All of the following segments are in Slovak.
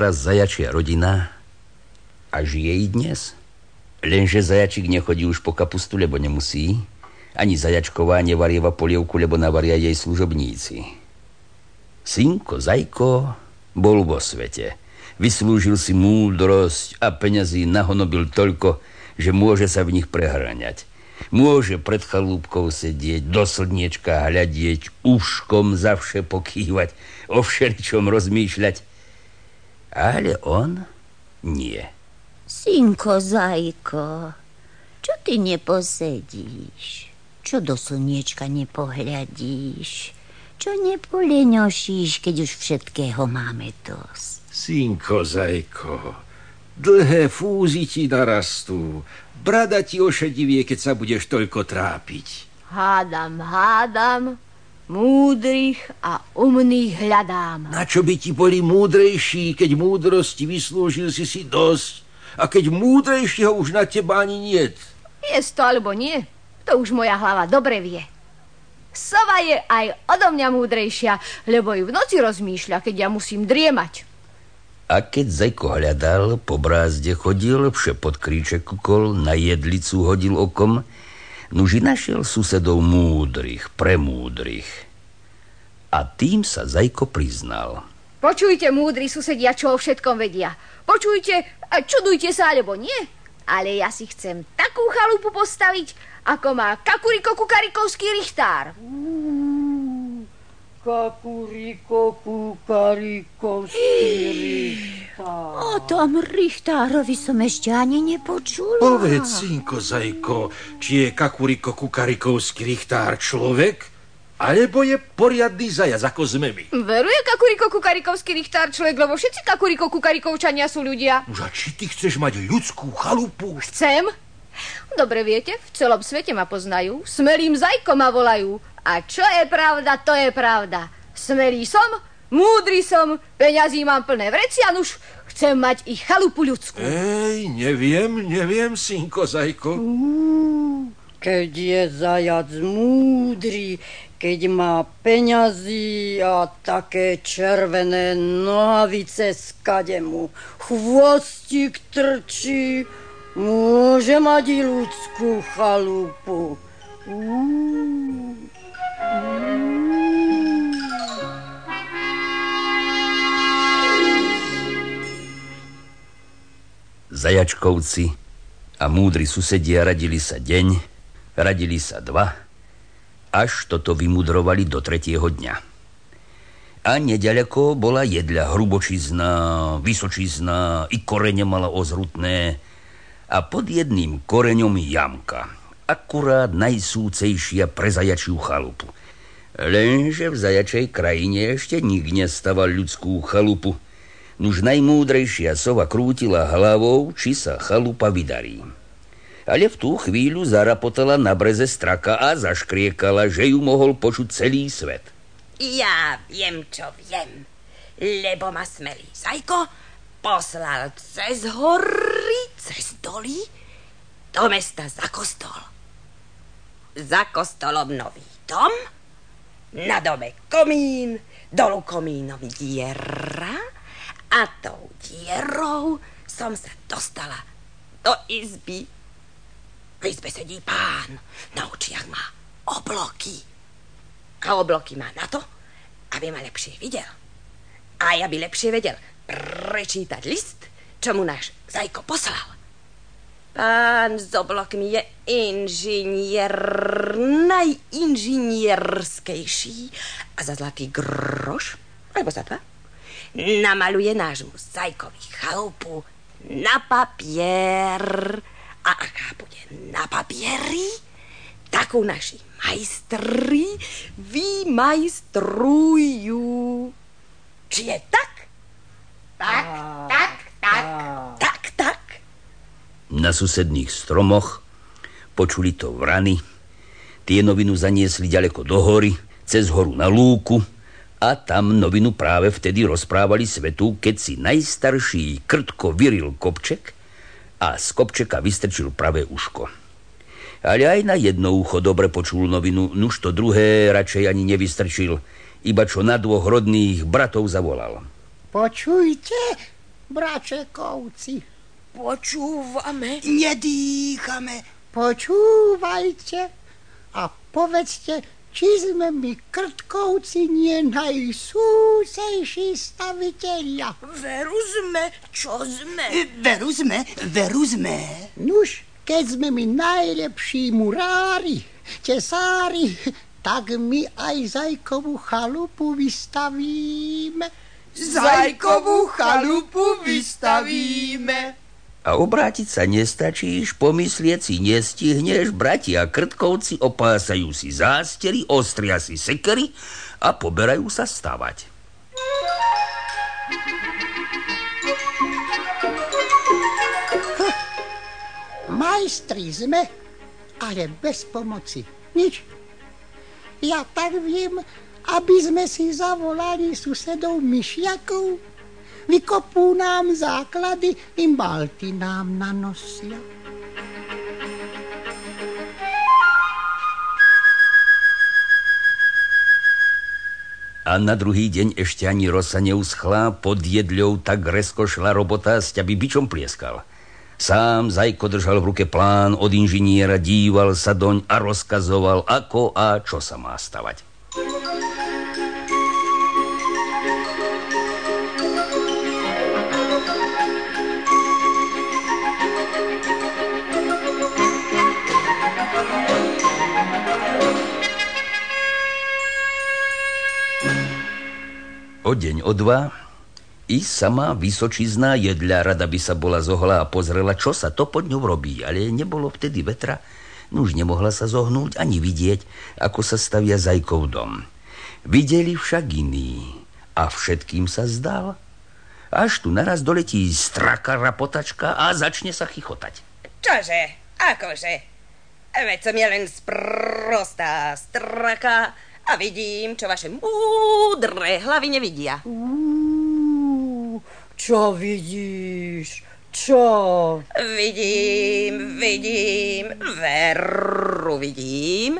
raz zajačia rodina a žije i dnes. Lenže zajačik nechodí už po kapustu, lebo nemusí. Ani zajačková nevarieva polievku, lebo navaria jej služobníci. Synko, zajko bol vo svete. Vyslúžil si múdrosť a peňazí nahonobil toľko, že môže sa v nich prehraňať. Môže pred chalúbkou sedieť, do slniečka hľadieť, uškom zavše pokývať, o všeličom rozmýšľať ale on nie. Synko, zajko, čo ty neposedíš? Čo do slniečka nepohľadíš? Čo nepoleňošíš, keď už všetkého máme dosť? Synko, zajko, dlhé fúzy ti narastú. Brada ti ošedivie, keď sa budeš toľko trápiť. Hádam, hádam, Múdrych a umných hľadám. Na čo by ti boli múdrejší, keď múdrosti vyslúžil si si dosť a keď múdrejšieho už na teba ani niet? Je to alebo nie, to už moja hlava dobre vie. Sova je aj odo mňa múdrejšia, lebo ju v noci rozmýšľa, keď ja musím driemať. A keď Zajko hľadal, po brázde chodil, vše pod kríček kukol, na jedlicu hodil okom, Nuži našiel susedov múdrych, premúdrych. A tým sa Zajko priznal. Počujte, múdri susedia, čo o všetkom vedia. Počujte a čudujte sa, alebo nie. Ale ja si chcem takú chalupu postaviť, ako má Kakuriko Kukarikovský richtár. Kakuriko richtár. O tom richtárovi som ešte ani nepočula. Povedz, synko, zajko, či je Kakuriko Kukarikovský richtár človek, alebo je poriadny zajac, ako sme my. Veruje Kakuriko Kukarikovský richtár človek, lebo všetci Kakuriko Kukarikovčania sú ľudia. Už a či ty chceš mať ľudskú chalupu? Chcem. Dobre viete, v celom svete ma poznajú, smelým zajko ma volajú. A čo je pravda, to je pravda. Smelý som, múdry som, peňazí mám plné vrecian už, chcem mať ich chalupu ľudskú. Ej, neviem, neviem, synko, zajko. keď je zajac múdry, keď má peňazí a také červené nohavice z kademu, chvostík trčí, môže mať i ľudskú chalupu. Uú. Zajačkovci a múdri susedia radili sa deň, radili sa dva, až toto vymudrovali do tretieho dňa. A nedaleko bola jedľa hrubočizná, vysočizná, i korene mala ozrutné a pod jedným koreňom jamka – akurát najsúcejšia pre zajačiu chalupu. Lenže v zajačej krajine ešte nik nestaval ľudskú chalupu. Nuž najmúdrejšia sova krútila hlavou, či sa chalupa vydarí. Ale v tú chvíľu zarapotala na breze straka a zaškriekala, že ju mohol počuť celý svet. Ja viem, čo viem, lebo ma smelý zajko poslal cez hory, cez doly, do mesta za kostol za kostolom nový dom, na dome komín, dolu komínovi diera a tou dierou som sa dostala do izby. V izbe sedí pán, na očiach má obloky. A obloky má na to, aby ma lepšie videl. A ja by lepšie vedel prečítať list, čo mu náš zajko poslal. Pán s oblokmi je inžinier, najinžinierskejší a za zlatý groš, alebo za dva, namaluje nášmu zajkovi chalupu na papier. A aká bude na papieri, takú naši majstri vymajstrujú. Či je tak? Tak, tak, tak, tak, tak. Na susedných stromoch počuli to vrany. Tie novinu zaniesli ďaleko do hory, cez horu na lúku a tam novinu práve vtedy rozprávali svetu, keď si najstarší krtko vyril kopček a z kopčeka vystrčil pravé uško. Ale aj na jedno ucho dobre počul novinu, nuž to druhé radšej ani nevystrčil, iba čo na dvoch rodných bratov zavolal. Počujte, bračekovci. Počúvame. Nedýchame. Počúvajte a povedzte, či sme my krtkovci nie najsúsejší staviteľia. Veru sme, čo sme? Veru sme, veru sme. Nuž, keď sme my najlepší murári, tesári, tak my aj Zajkovú chalupu vystavíme. Zajkovú chalupu vystavíme. A obrátiť sa nestačíš, pomyslieť si nestihneš, bratia krtkovci opásajú si zástery, ostria si sekery a poberajú sa stavať. Majstri sme, ale bez pomoci. Nič. Ja tak viem, aby sme si zavolali susedov myšiakov, vykopú nám základy i malty nám nanosia. A na druhý deň ešte ani rosa neuschla, pod jedľou tak resko šla robota, aby bičom plieskal. Sám Zajko držal v ruke plán od inžiniera, díval sa doň a rozkazoval, ako a čo sa má stavať. O deň, o dva i sama vysočizná jedľa rada by sa bola zohla a pozrela, čo sa to pod ňou robí, ale nebolo vtedy vetra, no už nemohla sa zohnúť ani vidieť, ako sa stavia zajkov dom. Videli však iní a všetkým sa zdal. Až tu naraz doletí straka rapotačka a začne sa chichotať. Čože? Akože? Veď som je len sprostá straka, a vidím, čo vaše múdre hlavy nevidia. Uú, čo vidíš? Čo? Vidím, vidím, veru vidím,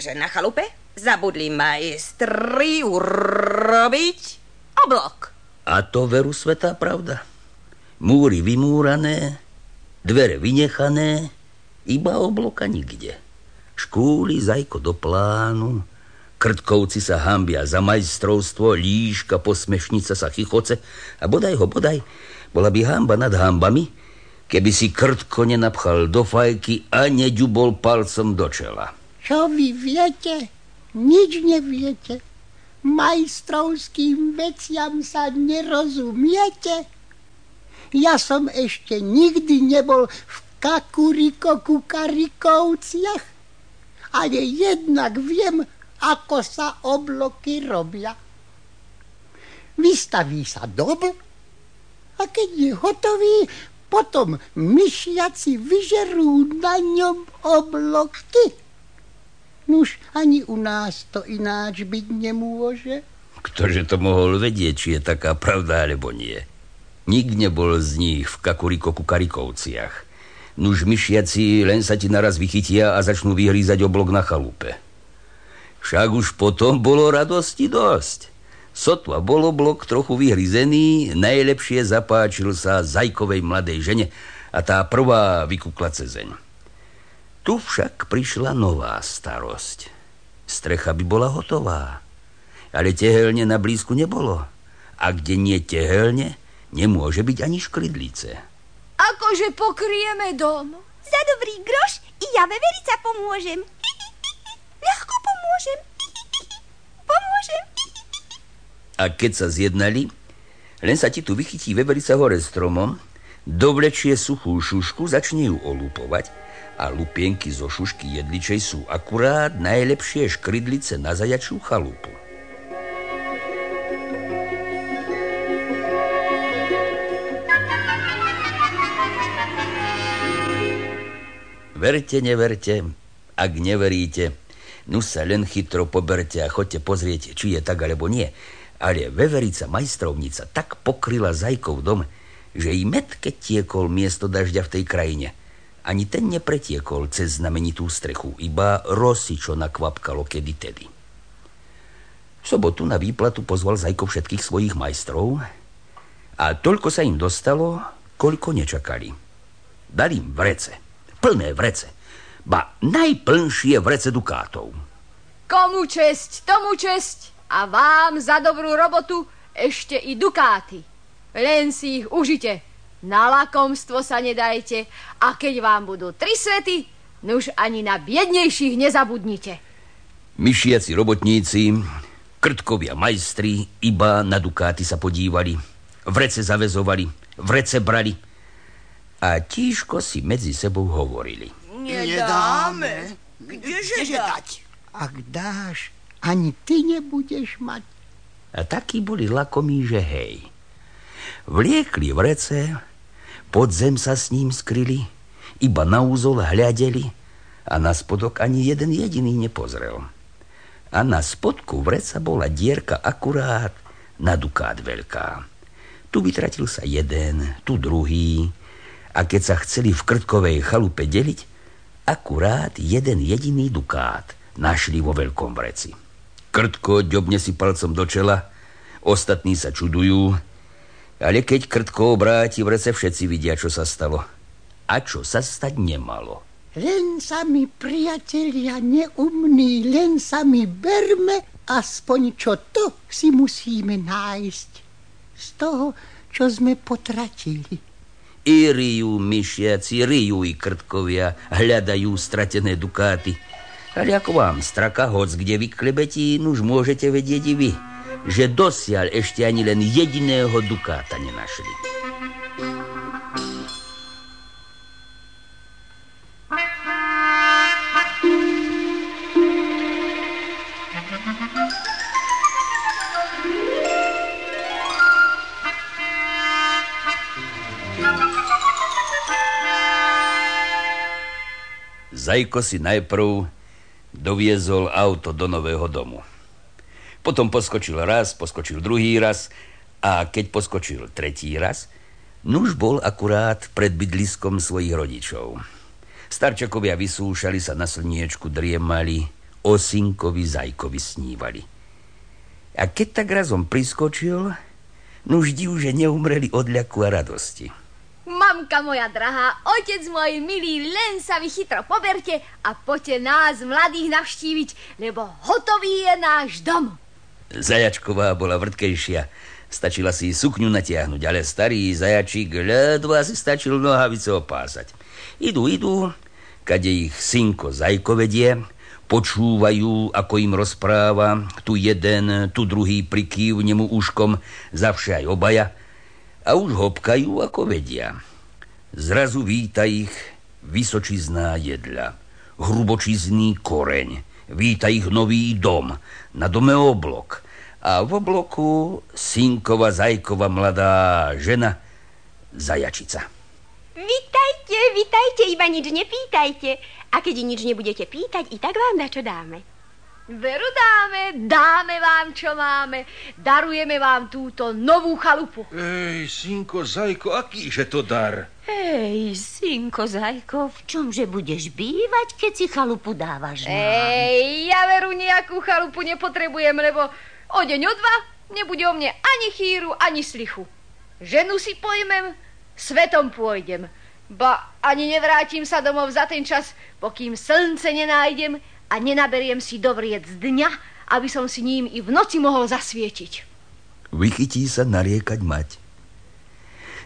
že na chalupe zabudli majstri urobiť oblok. A to veru svetá pravda. Múry vymúrané, dvere vynechané, iba obloka nikde. Škúli zajko do plánu, Krtkovci sa hambia za majstrovstvo, líška, posmešnica sa chichoce a bodaj ho, bodaj, bola by hamba nad hambami, keby si krtko nenapchal do fajky a neďubol palcom do čela. Čo vy viete? Nič neviete. Majstrovským veciam sa nerozumiete. Ja som ešte nikdy nebol v kakuriko kukarikovciach, ale jednak viem, ako sa obloky robia. Vystaví sa dom a keď je hotový, potom myšiaci vyžerú na ňom obloky. Nuž ani u nás to ináč byť nemôže. Ktože to mohol vedieť, či je taká pravda, alebo nie. Nik nebol z nich v kakuriko kukarikovciach. Nuž myšiaci len sa ti naraz vychytia a začnú vyhrízať oblok na chalupe. Však už potom bolo radosti dosť. Sotva bolo blok trochu vyhryzený, najlepšie zapáčil sa zajkovej mladej žene a tá prvá vykukla cezeň. Tu však prišla nová starosť. Strecha by bola hotová, ale tehelne na blízku nebolo. A kde nie tehelne, nemôže byť ani škrydlice. Akože pokrieme dom? Za dobrý groš i ja veverica pomôžem. Ľahko pomôžem. Pomôžem. A keď sa zjednali, len sa ti tu vychytí veverica hore stromom, dovlečie suchú šušku, začne ju olúpovať a lupienky zo šušky jedličej sú akurát najlepšie škrydlice na zajačiu chalupu. Verte, neverte, ak neveríte, nu sa len chytro poberte a chodte pozrieť, či je tak alebo nie. Ale veverica majstrovnica tak pokryla zajkov dom, že i met, keď tiekol miesto dažďa v tej krajine. Ani ten nepretiekol cez znamenitú strechu, iba rosičo nakvapkalo kedy tedy. V sobotu na výplatu pozval Zajko všetkých svojich majstrov a toľko sa im dostalo, koľko nečakali. Dali im vrece, plné vrece, ba najplnšie vrece dukátov. Komu česť, tomu česť a vám za dobrú robotu ešte i dukáty. Len si ich užite. Na lakomstvo sa nedajte a keď vám budú tri svety, nuž ani na biednejších nezabudnite. Myšiaci robotníci, krtkovia majstri, iba na dukáty sa podívali. Vrece zavezovali, vrece brali a tížko si medzi sebou hovorili. Nedáme. Kdeže dať? Ak dáš, ani ty nebudeš mať. A takí boli lakomí, že hej. Vliekli vrece, pod zem sa s ním skryli, iba na úzol hľadeli a na spodok ani jeden jediný nepozrel. A na spodku vreca bola dierka akurát na dukát veľká. Tu vytratil sa jeden, tu druhý a keď sa chceli v krtkovej chalupe deliť, akurát jeden jediný dukát našli vo veľkom vreci. Krtko ďobne si palcom do čela, ostatní sa čudujú, ale keď krtko obráti vrece, všetci vidia, čo sa stalo. A čo sa stať nemalo. Len sa mi, priatelia, neumní, len sa mi berme, aspoň čo to si musíme nájsť. Z toho, čo sme potratili. I rijú myšiaci, rijú i krtkovia, hľadajú stratené dukáty. Ale ako vám straka hoc, kde vyklebetí, už môžete vedieť i vy že dosiaľ ešte ani len jediného dukáta nenašli. Zajko si najprv doviezol auto do nového domu. Potom poskočil raz, poskočil druhý raz a keď poskočil tretí raz, nuž bol akurát pred bydliskom svojich rodičov. Starčakovia vysúšali sa na slniečku, driemali, osinkovi zajkovi snívali. A keď tak razom priskočil, nuž div, že neumreli od ľaku a radosti. Mamka moja drahá, otec môj milý, len sa vy chytro poberte a poďte nás mladých navštíviť, lebo hotový je náš dom. Zajačková bola vrtkejšia. Stačila si sukňu natiahnuť, ale starý zajačík ledva si stačil nohavice opásať. Idú, idú, kade ich synko zajko vedie, počúvajú, ako im rozpráva, tu jeden, tu druhý prikýv nemu úškom, zavše aj obaja, a už hopkajú, ako vedia. Zrazu víta ich vysočizná jedľa, hrubočizný koreň, víta ich nový dom, na dome oblok. A v obloku synkova, zajkova mladá žena, zajačica. Vítajte, vítajte, iba nič nepýtajte. A keď nič nebudete pýtať, i tak vám na čo dáme. Veru dáme, dáme vám, čo máme. Darujeme vám túto novú chalupu. Ej, synko, zajko, akýže to dar? Hej, synko, zajko, v čomže budeš bývať, keď si chalupu dávaš nám? Ej, ja veru nejakú chalupu nepotrebujem, lebo o deň, o dva nebude o mne ani chýru, ani slichu. Ženu si pojmem, svetom pôjdem. Ba ani nevrátim sa domov za ten čas, pokým slnce nenájdem, a nenaberiem si dovriec dňa, aby som si ním i v noci mohol zasvietiť. Vychytí sa nariekať mať.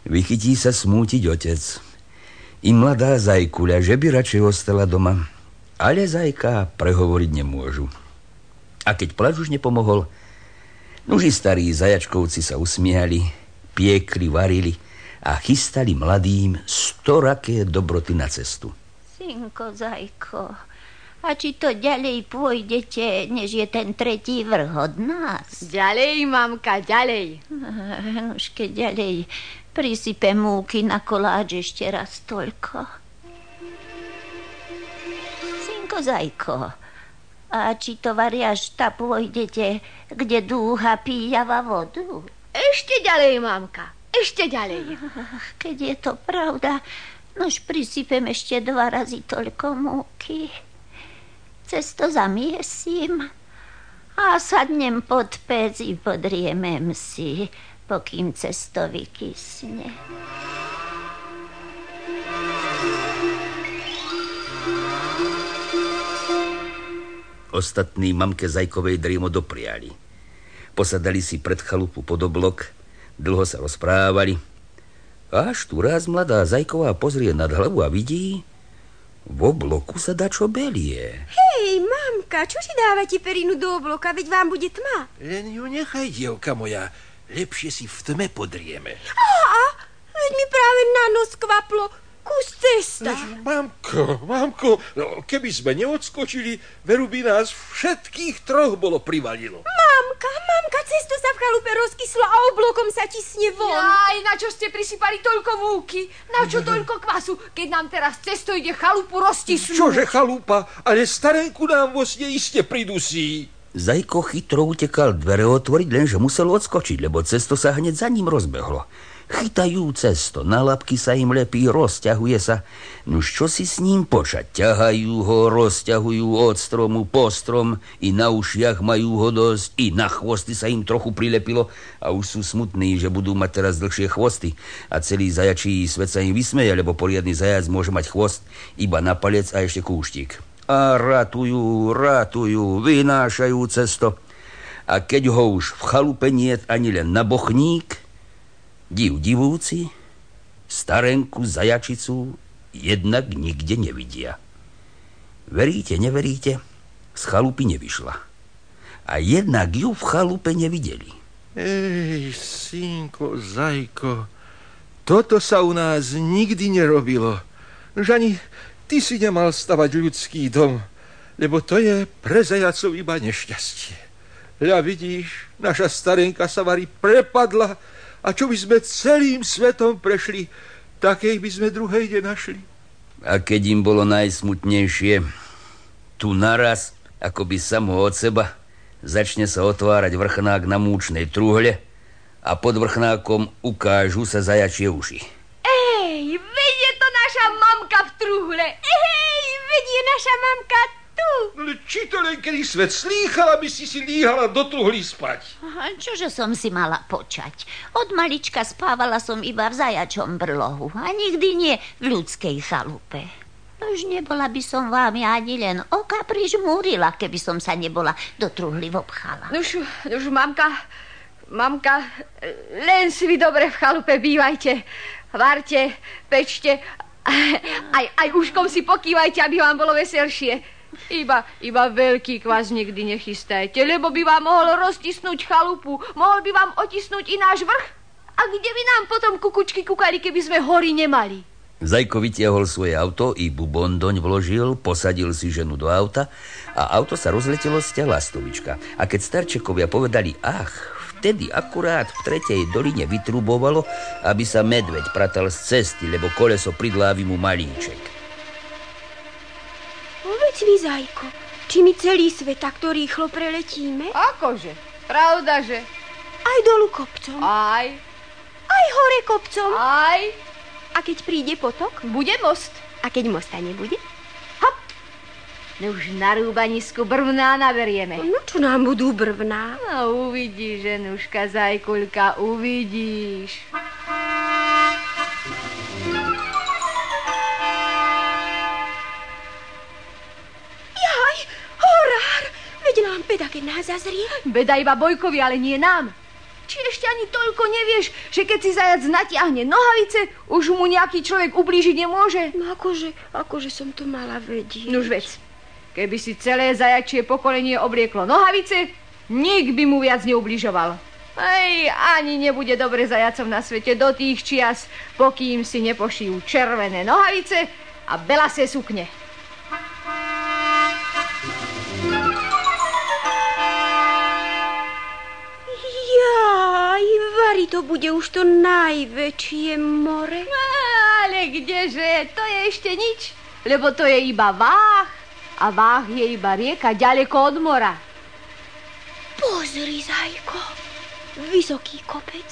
Vychytí sa smútiť otec. I mladá zajkuľa, že by radšej ostala doma. Ale zajka prehovoriť nemôžu. A keď plač už nepomohol, nuži starí zajačkovci sa usmiehali, piekli, varili a chystali mladým storaké dobroty na cestu. Synko, zajko, a či to ďalej pôjdete, než je ten tretí vrch od nás? Ďalej, mamka, ďalej. Už keď ďalej prisype múky na koláč ešte raz toľko. Synko, zajko, a či to variažta pôjdete, kde dúha píjava vodu? Ešte ďalej, mamka, ešte ďalej. Keď je to pravda, Nož prisypem ešte dva razy toľko múky. Cesto zamiesím a sadnem pod pec i podriemem si, pokým cesto vykysne. Ostatní mamke Zajkovej driemo dopriali. Posadali si pred chalupu pod oblok, dlho sa rozprávali. Až tu raz mladá Zajková pozrie nad hlavu a vidí, v obloku sa dačo belie. Hej, mamka, čo si dávate perinu do obloka, veď vám bude tma? Len ju nechaj, dievka moja. Lepšie si v tme podrieme. Á, veď mi práve na nos kvaplo kus cesta. Mamko, mamko, no, keby sme neodskočili, veru by nás všetkých troch bolo privalilo. Mamka, mamka, cesto sa v chalupe rozkyslo a oblokom sa tisne von. Aj na čo ste prisypali toľko múky? Na čo toľko kvasu, keď nám teraz cesto ide chalupu roztisnúť? Čože chalupa, ale starenku nám vo sne iste pridusí. Zajko chytro utekal dvere otvoriť, lenže musel odskočiť, lebo cesto sa hneď za ním rozbehlo. Chytajú cesto, na labky sa im lepí, rozťahuje sa. Nuž čo si s ním počať? Ťahajú ho, rozťahujú od stromu po strom, i na ušiach majú ho dosť, i na chvosty sa im trochu prilepilo a už sú smutní, že budú mať teraz dlhšie chvosty. A celý zajačí svet sa im vysmeje, lebo poriadny zajac môže mať chvost iba na palec a ešte kúštik. A ratujú, ratujú, vynášajú cesto. A keď ho už v chalupe nie ani len na bochník, Div divúci, starenku zajačicu jednak nikde nevidia. Veríte, neveríte, z chalupy nevyšla. A jednak ju v chalupe nevideli. Ej, synko, zajko, toto sa u nás nikdy nerobilo. Už ani ty si nemal stavať ľudský dom, lebo to je pre zajacov iba nešťastie. Ja vidíš, naša starenka sa varí prepadla a čo by sme celým svetom prešli, takej by sme druhej nenašli. A keď im bolo najsmutnejšie, tu naraz, ako by samo od seba, začne sa otvárať vrchnák na múčnej truhle a pod vrchnákom ukážu sa zajačie uši. Ej, vedie to naša mamka v truhle. Ej, vedie naša mamka tu. No, či to len kedy svet slýchala, by si si líhala do truhly spať. A čože som si mala počať? Od malička spávala som iba v zajačom brlohu a nikdy nie v ľudskej chalupe. Už nebola by som vám ja ani len oka prižmúrila, keby som sa nebola do truhly vopchala. Už, už mamka, mamka, len si vy dobre v chalupe bývajte. Varte, pečte, aj, aj uškom si pokývajte, aby vám bolo veselšie. Iba, iba veľký kvás nikdy nechystajte, lebo by vám mohol roztisnúť chalupu, mohol by vám otisnúť i náš vrch. A kde by nám potom kukučky kúkali, keby sme hory nemali? Zajko vytiahol svoje auto, i bubon doň vložil, posadil si ženu do auta a auto sa rozletelo z ťa lastovička. A keď starčekovia povedali ach, vtedy akurát v tretej doline vytrubovalo, aby sa medveď pratal z cesty, lebo koleso pridlávi mu malíček. Povedz mi, Zajko, či my celý svet takto rýchlo preletíme? Akože? Pravda, že? Aj dolu kopcom? Aj. Aj hore kopcom? Aj. A keď príde potok? Bude most. A keď mosta nebude? Hop. No už na rúbanisku brvná naberieme. No čo nám budú brvná? No uvidíš, ženuška Zajkulka, uvidíš. Jaj, beda, keď nás zazrie. Beda iba Bojkovi, ale nie nám. Či ešte ani toľko nevieš, že keď si zajac natiahne nohavice, už mu nejaký človek ublížiť nemôže? No akože, akože som to mala vedieť. Nuž vec, keby si celé zajačie pokolenie oblieklo nohavice, nik by mu viac neubližoval. Ej, ani nebude dobre zajacom na svete do tých čias, pokým si nepošijú červené nohavice a belasé sukne. Vary, to bude už to najväčšie more. Ale kdeže, to je ešte nič, lebo to je iba váh a váh je iba rieka ďaleko od mora. Pozri, Zajko, vysoký kopec.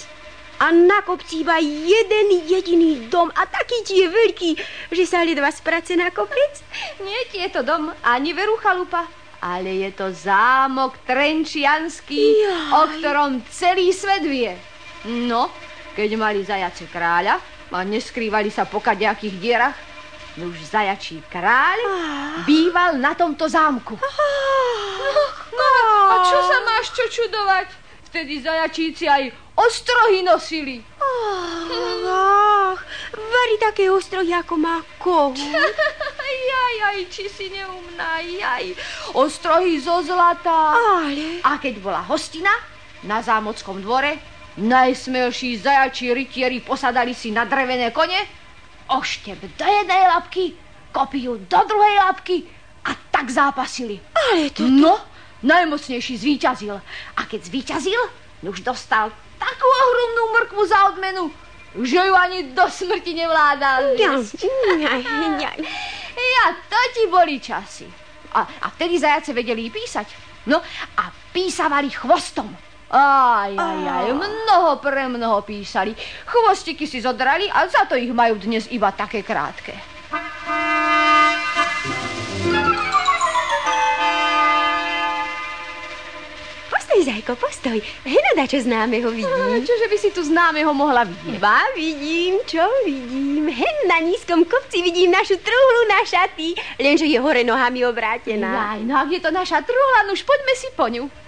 a na kopci iba jeden jediný dom a taký je veľký, že sa ledva sprace na kopec? Nie je to dom, ani veru chalupa, ale je to zámok Trenčianský, Jaj. o ktorom celý svet vie. No, keď mali zajace kráľa a neskrývali sa po kadejakých dierach, no už zajačí kráľ býval na tomto zámku. No, a čo sa máš čo čudovať? Vtedy zajačíci aj ostrohy nosili. Ach, vari také ostrohy, ako má kohút. Jaj, jaj, či si neumná, jaj. Ostrohy zo zlata. Ale... A keď bola hostina na zámockom dvore, najsmelší zajačí rytieri posadali si na drevené kone, oštep do jednej labky, kopiu do druhej labky a tak zápasili. Ale to... No, najmocnejší zvíťazil. A keď zvíťazil, už dostal takú ohromnú mrkvu za odmenu, že ju ani do smrti nevládal. Ja, zjesť. ja, ja. Ja, to ti boli časy. A, a vtedy zajace vedeli písať. No a písavali chvostom. Aj, aj, aj, mnoho pre mnoho písali. Chvostiky si zodrali a za to ich majú dnes iba také krátke. Postoj, Zajko, postoj. Hena čo známeho vidím. Čože by si tu známeho mohla vidieť? Ba, vidím, čo vidím. Hen na nízkom kopci vidím našu truhlu na šaty, lenže je hore nohami obrátená. Aj, no ak je to naša truhla, nuž poďme si po ňu.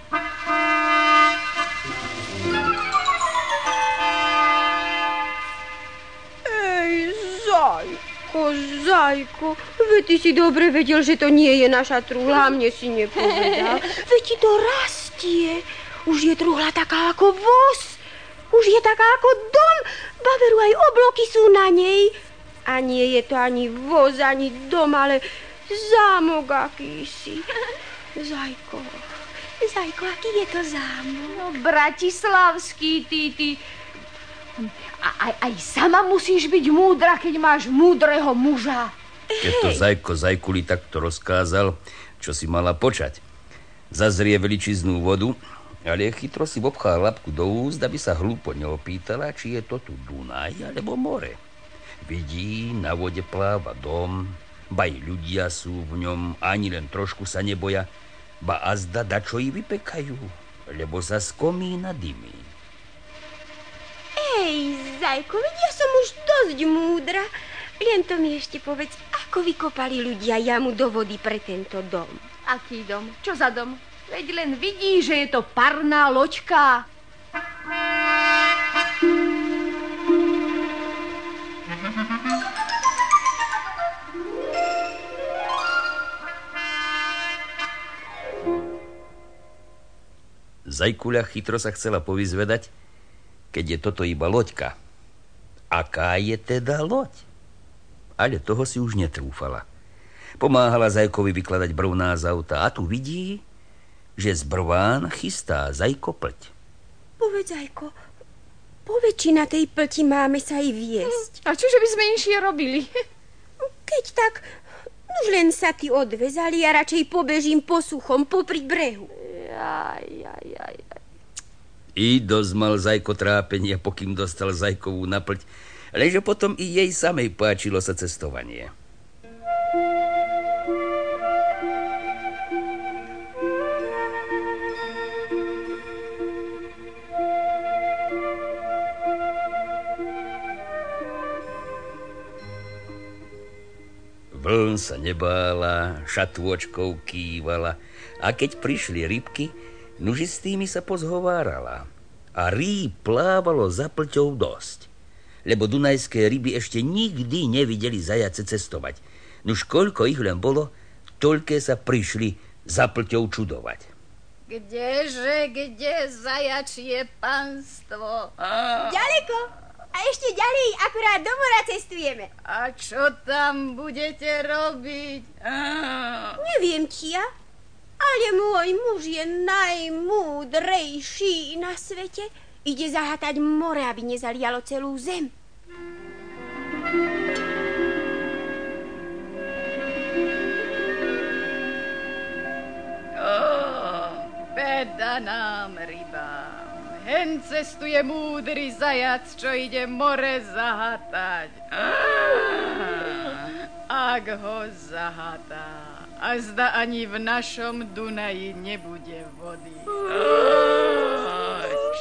Zajko, Zajko, veď ty si dobre vedel, že to nie je naša truhla, mne si nepovedal. Veď ti to rastie. Už je truhla taká ako voz. Už je taká ako dom. Baveru aj obloky sú na nej. A nie je to ani voz, ani dom, ale zámok akýsi. Zajko, Zajko, aký je to zámok? No, bratislavský, ty, ty. A, aj, aj sama musíš byť múdra, keď máš múdreho muža. Keď to Zajko Zajkuli takto rozkázal, čo si mala počať. Zazrie veličiznú vodu, ale chytro si obchá labku do úst, aby sa hlúpo neopýtala, či je to tu Dunaj alebo more. Vidí, na vode pláva dom, baj ľudia sú v ňom, ani len trošku sa neboja, ba azda dačo i vypekajú, lebo sa z komína dymí. Ej, Zajko, ja som už dosť múdra. Len to mi ešte povedz, ako vykopali ľudia jamu do vody pre tento dom. Aký dom? Čo za dom? Veď len vidí, že je to parná loďka. Zajkuľa chytro sa chcela povyzvedať, keď je toto iba loďka. Aká je teda loď? Ale toho si už netrúfala. Pomáhala Zajkovi vykladať brvná z auta a tu vidí, že z brván chystá Zajko pleť. Povedz, Zajko, po či na tej plti máme sa aj viesť. A čože by sme inšie robili? Keď tak, už len sa ty odvezali a radšej pobežím po suchom, popri brehu. Jaj, jaj, jaj, jaj. I dosť mal Zajko trápenia, pokým dostal Zajkovú naplť, lenže potom i jej samej páčilo sa cestovanie. Vln sa nebála, šatôčkou kývala a keď prišli rybky, nuži s tými sa pozhovárala. A rýb plávalo za plťou dosť. Lebo dunajské ryby ešte nikdy nevideli zajace cestovať. Nuž koľko ich len bolo, toľké sa prišli za plťou čudovať. Kdeže, kde zajačie panstvo? Ďaleko a ešte ďalej, akurát do mora cestujeme. A čo tam budete robiť? Neviem, čia, ale môj muž je najmúdrejší na svete. Ide zahatať more, aby nezalialo celú zem. Beda nám rybám. Hen cestuje múdry zajac, čo ide more zahatať. Ak ho zahatá, a zda ani v našom Dunaji nebude vody.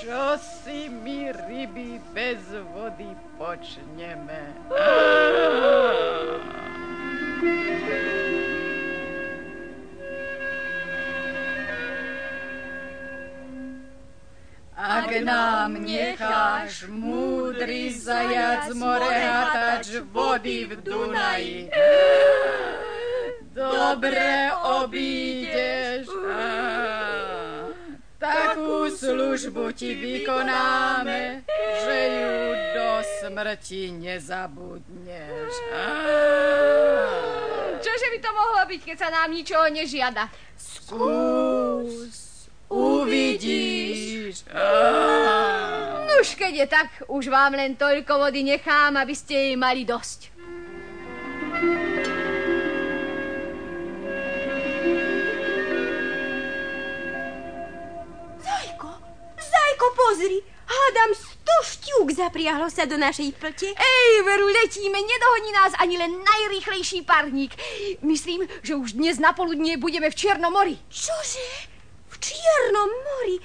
Čo si my ryby bez vody počneme? Ak nám necháš, múdry zajac more hatač vody v Dunaji, dobre obídeš. Takú službu ti vykonáme, že ju do smrti nezabudneš. Čože by to mohlo byť, keď sa nám ničoho nežiada? Skús, uvidíš. Nuž, keď je tak, už vám len toľko vody nechám, aby ste jej mali dosť. Pozri, hádam sto šťúk zapriahlo sa do našej plte. Ej, veru, letíme, nedohoní nás ani len najrýchlejší parník. Myslím, že už dnes na poludnie budeme v Čiernom mori. Čože? V Čiernom mori?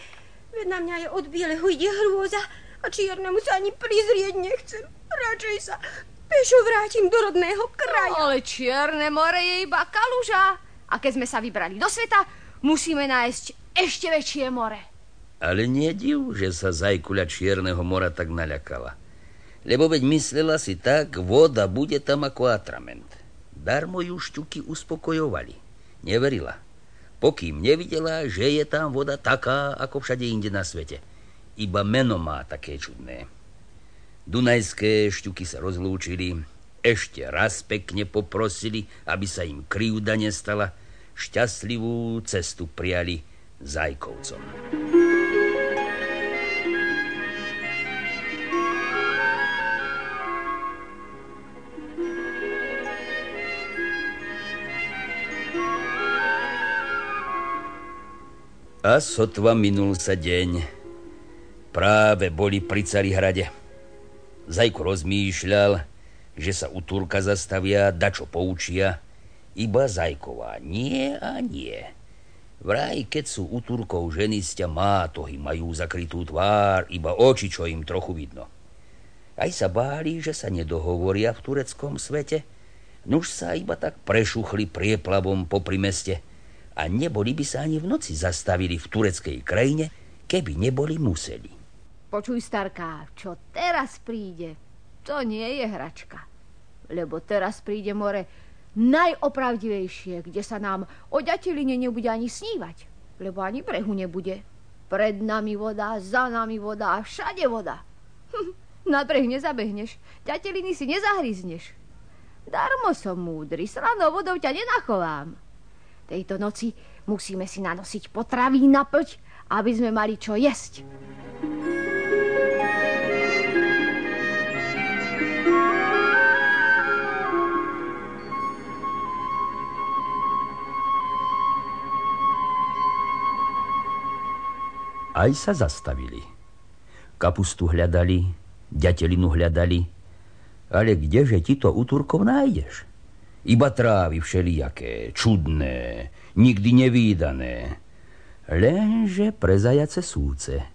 Veď na mňa je od bieleho ide hrôza a Čiernemu sa ani prizrieť nechcem. Radšej sa pešo vrátim do rodného kraja. Ale Čierne more je iba kaluža. A keď sme sa vybrali do sveta, musíme nájsť ešte väčšie more. Ale nie div, že sa zajkuľa Čierneho mora tak naľakala. Lebo veď myslela si tak, voda bude tam ako atrament. Darmo ju šťuky uspokojovali. Neverila. Pokým nevidela, že je tam voda taká, ako všade inde na svete. Iba meno má také čudné. Dunajské šťuky sa rozlúčili, ešte raz pekne poprosili, aby sa im krivda nestala, šťastlivú cestu prijali Zajkovcom. A sotva minul sa deň. Práve boli pri Carihrade. Zajko rozmýšľal, že sa u Turka zastavia, dačo poučia. Iba Zajková nie a nie. Vraj, keď sú u Turkov ženy z mátohy, majú zakrytú tvár, iba oči, čo im trochu vidno. Aj sa báli, že sa nedohovoria v tureckom svete, nuž sa iba tak prešuchli prieplavom popri meste – a neboli by sa ani v noci zastavili v tureckej krajine, keby neboli museli. Počuj, starká, čo teraz príde, to nie je hračka. Lebo teraz príde more najopravdivejšie, kde sa nám o ďateline nebude ani snívať, lebo ani brehu nebude. Pred nami voda, za nami voda všade voda. Na breh nezabehneš, ďateliny si nezahryzneš. Darmo som múdry, slanou vodou ťa nenachovám. Tejto noci musíme si nanosiť potravy na plť, aby sme mali čo jesť. Aj sa zastavili. Kapustu hľadali, ďatelinu hľadali, ale kdeže ti to u Turkov nájdeš? Iba trávy všelijaké, čudné, nikdy nevýdané. Lenže pre zajace súce.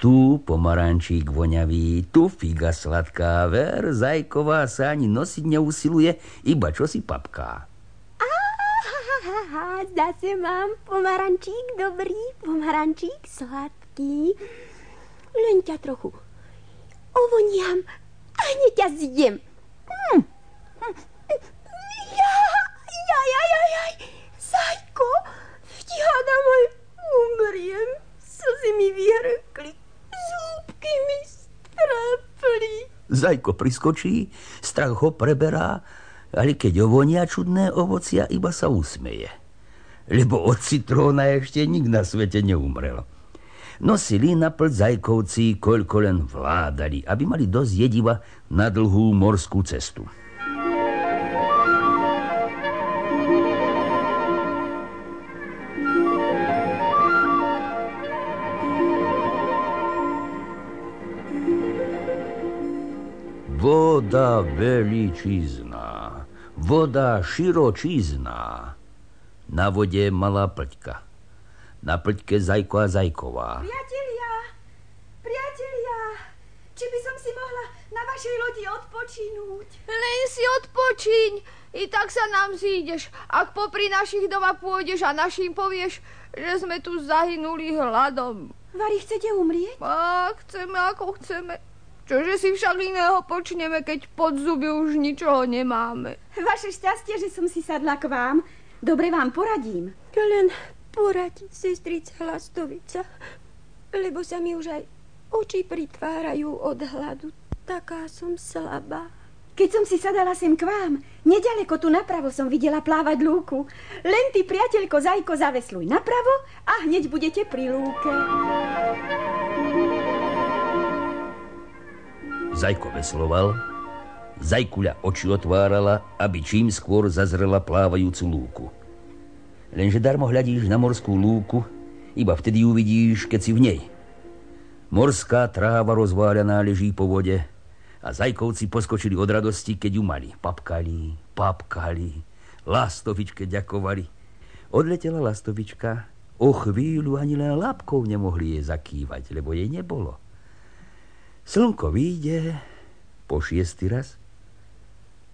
Tu pomarančík voňavý, tu figa sladká, ver, zajková sa ani nosiť neusiluje, iba čo si papká. Aha, zdá se mám pomarančík dobrý, pomarančík sladký. Len ťa trochu ovoniam a hneď ťa zjem. Hm. Jaj, jaj, jaj, jaj, Zajko, vtiada môj umriem. Slzy mi vyhrkli, zúbky mi strepli. Zajko priskočí, strach ho preberá, ale keď ovonia čudné ovocia, iba sa usmeje. Lebo od citróna ešte nik na svete neumrel. Nosili na plť zajkovci, koľko len vládali, aby mali dosť jediva na dlhú morskú cestu. Voda veličizná, voda širočizná. Na vode malá plťka. Na plťke Zajko a Zajková. Priatelia, priatelia, či by som si mohla na vašej lodi odpočinúť? Len si odpočiň, i tak sa nám zídeš. Ak popri našich doma pôjdeš a našim povieš, že sme tu zahynuli hladom. Vary, chcete umrieť? A chceme, ako chceme. Čože si však iného počneme, keď pod zuby už ničoho nemáme. Vaše šťastie, že som si sadla k vám. Dobre vám poradím. Len poraď, sestrica Lastovica, lebo sa mi už aj oči pritvárajú od hladu. Taká som slabá. Keď som si sadala sem k vám, nedaleko tu napravo som videla plávať lúku. Len ty, priateľko Zajko, zavesluj napravo a hneď budete pri lúke. Zajko vesloval, Zajkuľa oči otvárala, aby čím skôr zazrela plávajúcu lúku. Lenže darmo hľadíš na morskú lúku, iba vtedy uvidíš, keď si v nej. Morská tráva rozváľaná leží po vode a zajkovci poskočili od radosti, keď ju mali. Papkali, papkali, lastovičke ďakovali. Odletela lastovička, o chvíľu ani len labkou nemohli jej zakývať, lebo jej nebolo. Slnko vyjde po šiestý raz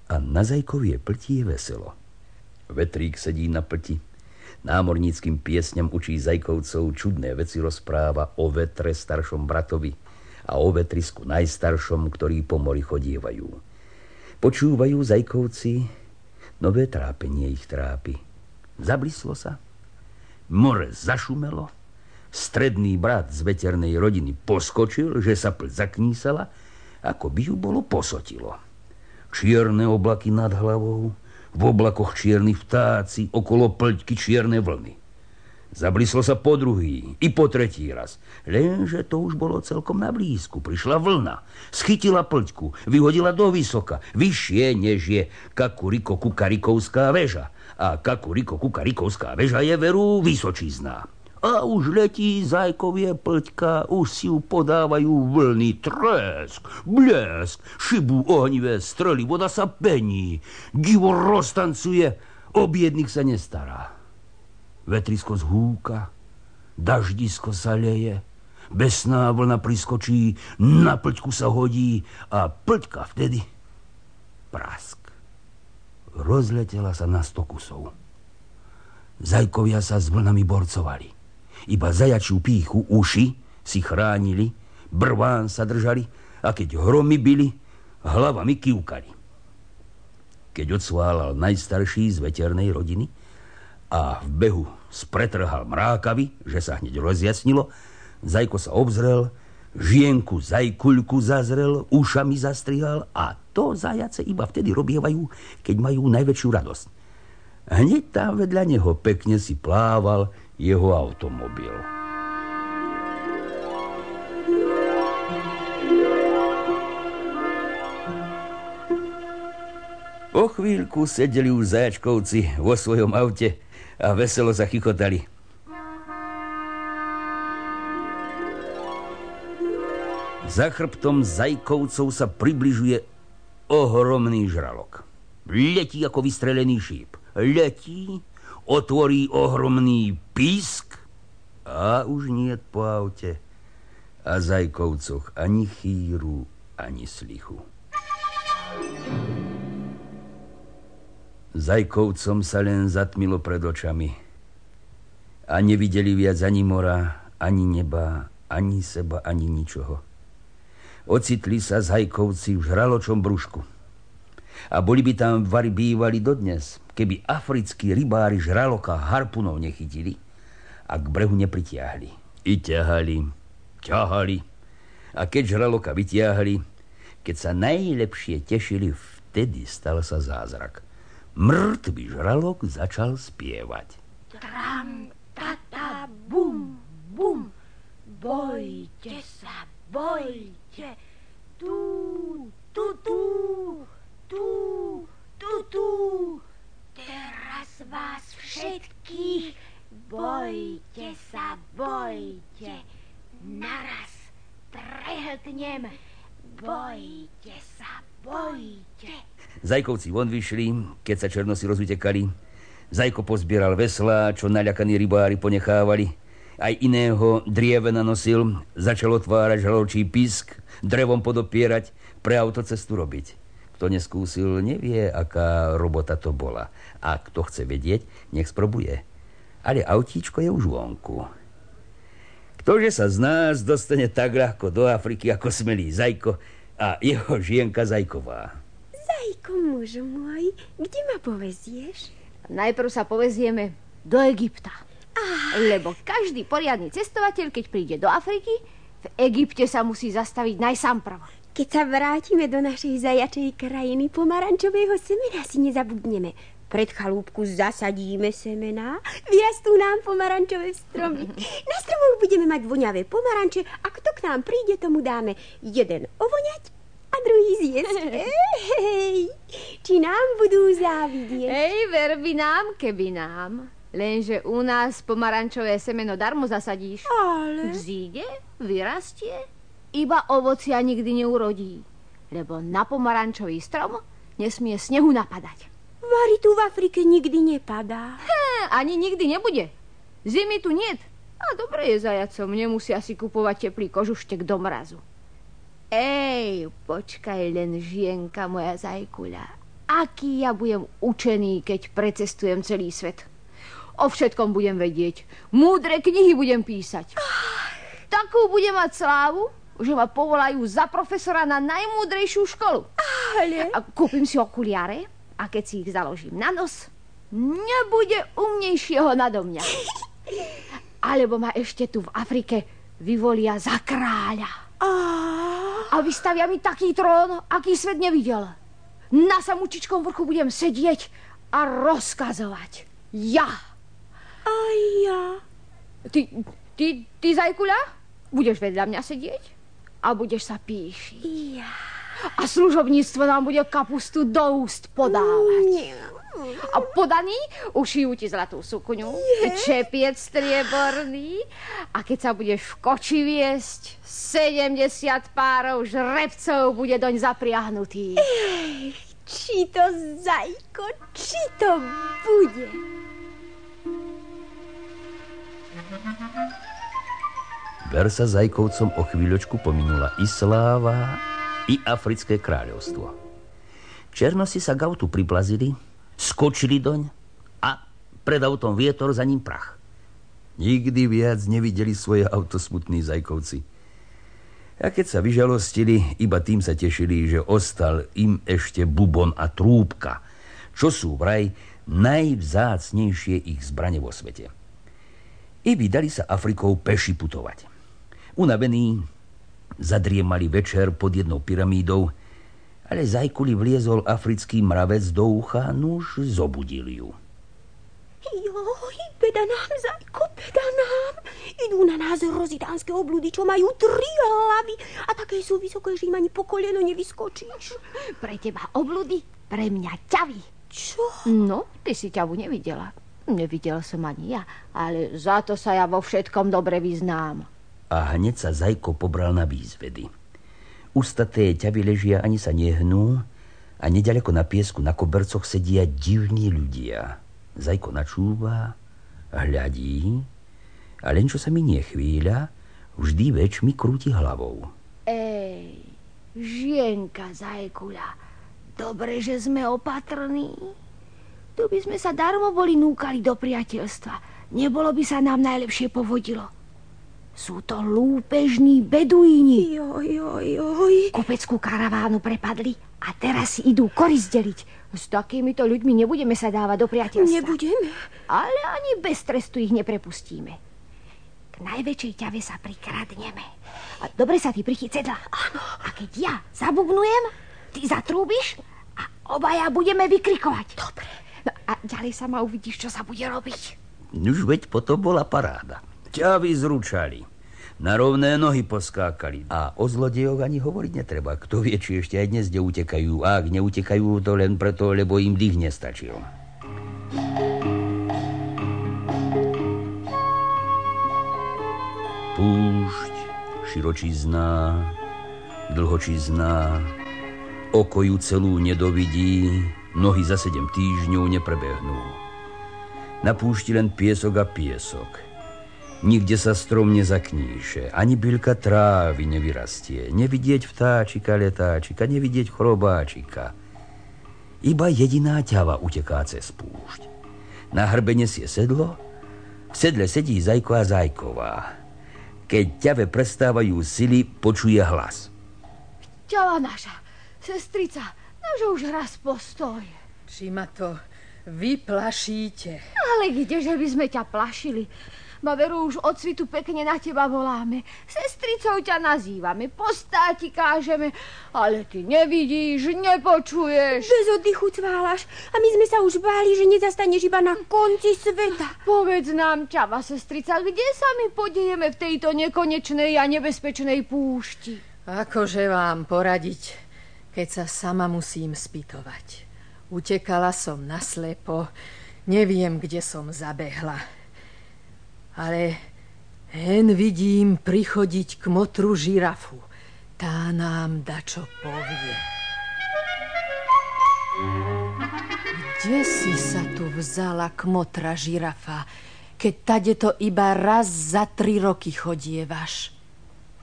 a na zajkovie plti je veselo. Vetrík sedí na plti, námorníckým piesňam učí zajkovcov, čudné veci rozpráva o vetre staršom bratovi a o vetrisku najstaršom, ktorí po mori chodievajú. Počúvajú zajkovci, nové trápenie ich trápi. Zablislo sa, more zašumelo, stredný brat z veternej rodiny poskočil, že sa plť zaknísala, ako by ju bolo posotilo. Čierne oblaky nad hlavou, v oblakoch čierni vtáci, okolo plťky čierne vlny. Zablislo sa po druhý i po tretí raz. Lenže to už bolo celkom na blízku. Prišla vlna, schytila plťku, vyhodila do vysoka, vyššie než je Kakuriko Kukarikovská väža. A Kakuriko Kukarikovská väža je veru vysočizná. A už letí zajkovie plťka, už si ju podávajú vlny, tresk, blesk, šibu ohnivé strely, voda sa pení, divo roztancuje, o biedných sa nestará. Vetrisko zhúka, daždisko sa leje, besná vlna priskočí, na plťku sa hodí a plťka vtedy prask. Rozletela sa na sto kusov. Zajkovia sa s vlnami borcovali. Iba zajačiu píchu uši si chránili, brván sa držali a keď hromy byli, hlavami kývkali. Keď odsválal najstarší z veternej rodiny a v behu spretrhal mrákavy, že sa hneď rozjasnilo, Zajko sa obzrel, žienku zajkuľku zazrel, ušami zastrihal a to zajace iba vtedy robievajú, keď majú najväčšiu radosť. Hneď tam vedľa neho pekne si plával jeho automobil. Po chvíľku sedeli už zajačkovci vo svojom aute a veselo sa chichotali. Za chrbtom zajkovcov sa približuje ohromný žralok. Letí ako vystrelený šíp. Letí otvorí ohromný písk a už nie po aute a zajkovcoch ani chýru, ani slichu. Zajkovcom sa len zatmilo pred očami a nevideli viac ani mora, ani neba, ani seba, ani ničoho. Ocitli sa zajkovci v žraločom brúšku a boli by tam vari bývali dodnes, keby africkí rybári žraloka harpunov nechytili a k brehu nepritiahli. I ťahali, ťahali. A keď žraloka vytiahli, keď sa najlepšie tešili, vtedy stal sa zázrak. Mŕtvý žralok začal spievať. Tram, tata, bum, bum, bojte sa, bojte, tu, tu, tu, tu, tu, tu. Teraz vás všetkých bojte sa, bojte. Naraz prehltnem, bojte sa, Pojďte. Zajkovci von vyšli, keď sa černosi rozutekali. Zajko pozbieral vesla, čo naľakaní rybári ponechávali. Aj iného drieve nanosil, začal otvárať žaločí pisk, drevom podopierať, pre autocestu robiť. Kto neskúsil, nevie, aká robota to bola. A kto chce vedieť, nech sprobuje. Ale autíčko je už vonku. Ktože sa z nás dostane tak ľahko do Afriky, ako smelý Zajko a jeho žienka Zajková? Zajko, muž môj, kde ma povezieš? Najprv sa povezieme do Egypta. Ah. Lebo každý poriadny cestovateľ, keď príde do Afriky, v Egypte sa musí zastaviť najsám prvo. Keď sa vrátime do našej zajačej krajiny pomarančového semena, si nezabudneme pred chalúbku zasadíme semená, vyrastú nám pomarančové stromy. Na stromoch budeme mať voňavé pomaranče a kto k nám príde, tomu dáme jeden ovoňať a druhý zjesť. Hej, či nám budú závidieť. Hej, verby nám, keby nám. Lenže u nás pomarančové semeno darmo zasadíš. Ale... Vzíde, vyrastie, iba ovocia nikdy neurodí. Lebo na pomarančový strom nesmie snehu napadať. Vary tu v Afrike nikdy nepadá. He, ani nikdy nebude. Zimy tu niet. A dobre je zajacom, nemusia si kupovať teplý kožuštek do mrazu. Ej, počkaj len, žienka moja zajkuľa. Aký ja budem učený, keď precestujem celý svet. O všetkom budem vedieť. Múdre knihy budem písať. Takú budem mať slávu, že ma povolajú za profesora na najmúdrejšiu školu. Ale... A kúpim si okuliare, a keď si ich založím na nos, nebude umnejšieho nado mňa. Alebo ma ešte tu v Afrike vyvolia za kráľa. A vystavia mi taký trón, aký svet nevidel. Na samučičkom vrchu budem sedieť a rozkazovať. Ja. A ja. Ty, ty, ty, Zajkuľa, budeš vedľa mňa sedieť a budeš sa píšiť. Ja. A služobníctvo nám bude kapustu do úst podávať. A podaní ušijú ti zlatú sukňu, čepiec strieborný a keď sa budeš v koči viesť, 70 párov žrebcov bude doň zapriahnutý. Ej, či to zajko, či to bude? Ver sa zajkovcom o chvíľočku pominula i sláva, i africké kráľovstvo. Černosi sa k autu priplazili, skočili doň a pred autom vietor, za ním prach. Nikdy viac nevideli svoje auto smutní zajkovci. A keď sa vyžalostili, iba tým sa tešili, že ostal im ešte bubon a trúbka, čo sú vraj najvzácnejšie ich zbrane vo svete. I vydali sa Afrikou peši putovať. Unavení Zadriemali večer pod jednou pyramídou, ale zajkuli vliezol africký mravec do ucha, nuž zobudil ju. Joj, beda nám, zajko, beda nám. Idú na nás rozitánske obludy, čo majú tri hlavy a také sú vysoké, že im ani po koleno nevyskočíš. Pre teba obludy, pre mňa ťavy. Čo? No, ty si ťavu nevidela. Nevidel som ani ja, ale za to sa ja vo všetkom dobre vyznám a hneď sa Zajko pobral na výzvedy. Ustaté ťavy ležia ani sa nehnú a nedaleko na piesku na kobercoch sedia divní ľudia. Zajko načúva, hľadí a len čo sa minie chvíľa, vždy väčšmi krúti hlavou. Ej, žienka Zajkuľa, dobre, že sme opatrní. Tu by sme sa darmo boli núkali do priateľstva. Nebolo by sa nám najlepšie povodilo. Sú to lúpežní beduíni. Joj, joj, joj. Kupeckú karavánu prepadli a teraz si idú korisť deliť. S takýmito ľuďmi nebudeme sa dávať do priateľstva. Nebudeme. Ale ani bez trestu ich neprepustíme. K najväčšej ťave sa prikradneme. A dobre sa ty prichyť sedla. Áno. A keď ja zabubnujem, ty zatrúbiš a obaja budeme vykrikovať. Dobre. No a ďalej sa ma uvidíš, čo sa bude robiť. Už veď potom bola paráda. Ťavy zručali. Na rovné nohy poskákali. A o zlodejoch ani hovoriť netreba. Kto vie, či ešte aj dnes neutekajú. A ak neutekajú, to len preto, lebo im dých nestačil. Púšť, širočizná, dlhočizná, oko ju celú nedovidí, nohy za sedem týždňov neprebehnú. Na púšti len piesok a piesok. Nikde sa strom nezakníše, ani bylka trávy nevyrastie, nevidieť vtáčika, letáčika, nevidieť chrobáčika. Iba jediná ťava uteká cez púšť. Na hrbe nesie sedlo, v sedle sedí Zajko a Zajková. Keď ťave prestávajú sily, počuje hlas. Ťava naša, sestrica, nože už raz postoj. Či ma to vyplašíte? Ale kdeže by sme ťa plašili? Ma veru už od svitu pekne na teba voláme. Sestricou ťa nazývame, postáti kážeme, ale ty nevidíš, nepočuješ. Bez oddychu cválaš a my sme sa už báli, že nezastaneš iba na konci sveta. Povedz nám, ťava sestrica, kde sa my podejeme v tejto nekonečnej a nebezpečnej púšti? Akože vám poradiť, keď sa sama musím spýtovať. Utekala som naslepo, neviem, kde som zabehla ale hen vidím prichodiť k motru žirafu. Tá nám dačo povie. Kde si sa tu vzala kmotra žirafa, keď tade to iba raz za tri roky chodievaš?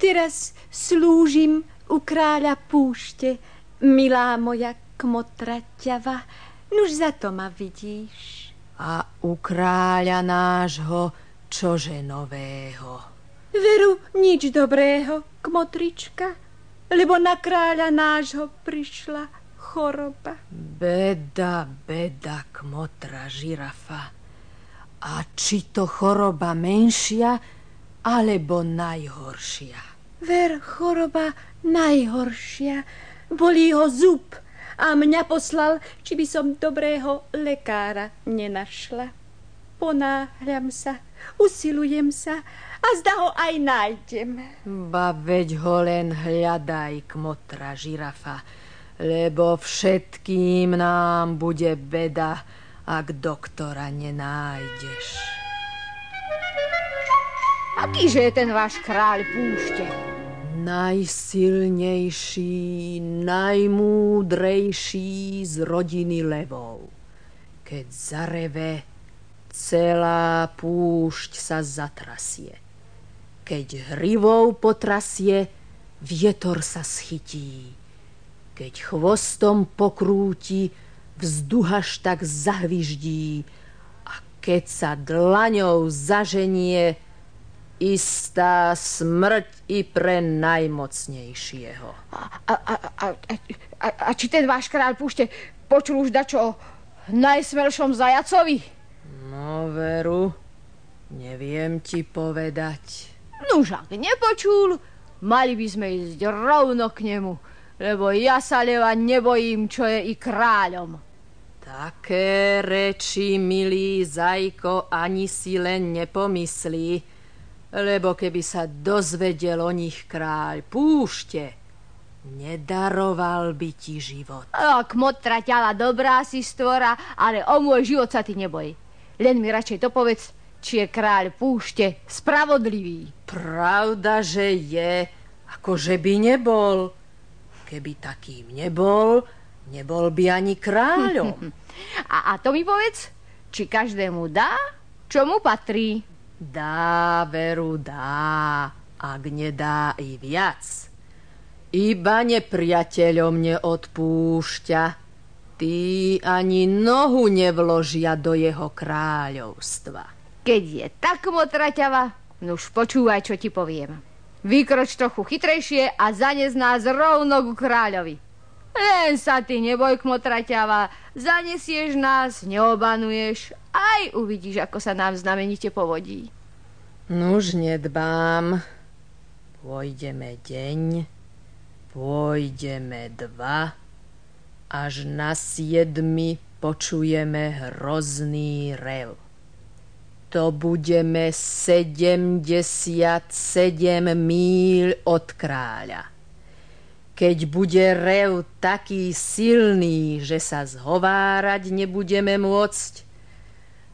Teraz slúžim u kráľa púšte, milá moja kmotra ťava, nuž za to ma vidíš. A u kráľa nášho Čože nového? Veru, nič dobrého, kmotrička, lebo na kráľa nášho prišla choroba. Beda, beda, kmotra žirafa. A či to choroba menšia, alebo najhoršia? Ver, choroba najhoršia. Bolí ho zub a mňa poslal, či by som dobrého lekára nenašla. Ponáhľam sa, usilujem sa a zda ho aj nájdem. Ba veď ho len hľadaj, kmotra žirafa, lebo všetkým nám bude beda, ak doktora nenájdeš. Akýže je ten váš kráľ púšte? Najsilnejší, najmúdrejší z rodiny levov. Keď zareve, Celá púšť sa zatrasie. Keď hrivou potrasie, vietor sa schytí. Keď chvostom pokrúti, vzduhaš tak zahviždí. A keď sa dlaňou zaženie, istá smrť i pre najmocnejšieho. A, a, a, a, a, a či ten váš kráľ púšte počul už dačo o najsmelšom zajacovi? No, veru, neviem ti povedať. Nuž, ak nepočul, mali by sme ísť rovno k nemu, lebo ja sa leva nebojím, čo je i kráľom. Také reči, milý Zajko, ani si len nepomyslí, lebo keby sa dozvedel o nich kráľ púšte, nedaroval by ti život. Ak motra ťala dobrá si stvora, ale o môj život sa ty neboj. Len mi radšej to povedz, či je kráľ púšte spravodlivý. Pravda, že je, ako že by nebol. Keby takým nebol, nebol by ani kráľom. a, a to mi povedz, či každému dá, čo mu patrí. Dá, veru, dá, ak nedá i viac. Iba nepriateľom neodpúšťa tí ani nohu nevložia do jeho kráľovstva. Keď je tak motraťava, už počúvaj, čo ti poviem. Vykroč trochu chytrejšie a zanes nás rovno ku kráľovi. Len sa ty neboj, kmotraťava, zanesieš nás, neobanuješ, aj uvidíš, ako sa nám znamenite povodí. Nuž nedbám. Pôjdeme deň, pôjdeme dva, až na siedmi počujeme hrozný rev. To budeme sedemdesiat sedem míľ od kráľa. Keď bude rev taký silný, že sa zhovárať nebudeme môcť,